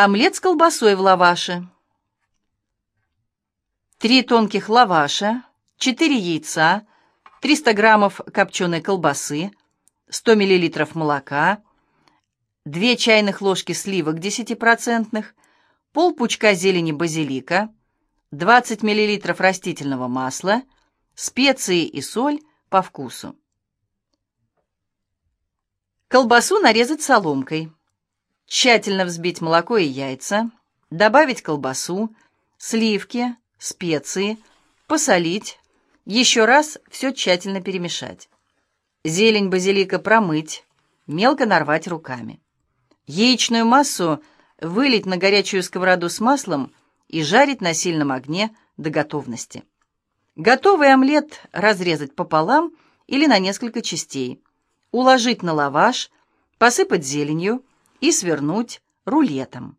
Омлет с колбасой в лаваше. Три тонких лаваша, 4 яйца, 300 граммов копченой колбасы, 100 миллилитров молока, 2 чайных ложки сливок 10%, пол пучка зелени базилика, 20 миллилитров растительного масла, специи и соль по вкусу. Колбасу нарезать соломкой. Тщательно взбить молоко и яйца, добавить колбасу, сливки, специи, посолить, еще раз все тщательно перемешать. Зелень базилика промыть, мелко нарвать руками. Яичную массу вылить на горячую сковороду с маслом и жарить на сильном огне до готовности. Готовый омлет разрезать пополам или на несколько частей, уложить на лаваш, посыпать зеленью и свернуть рулетом.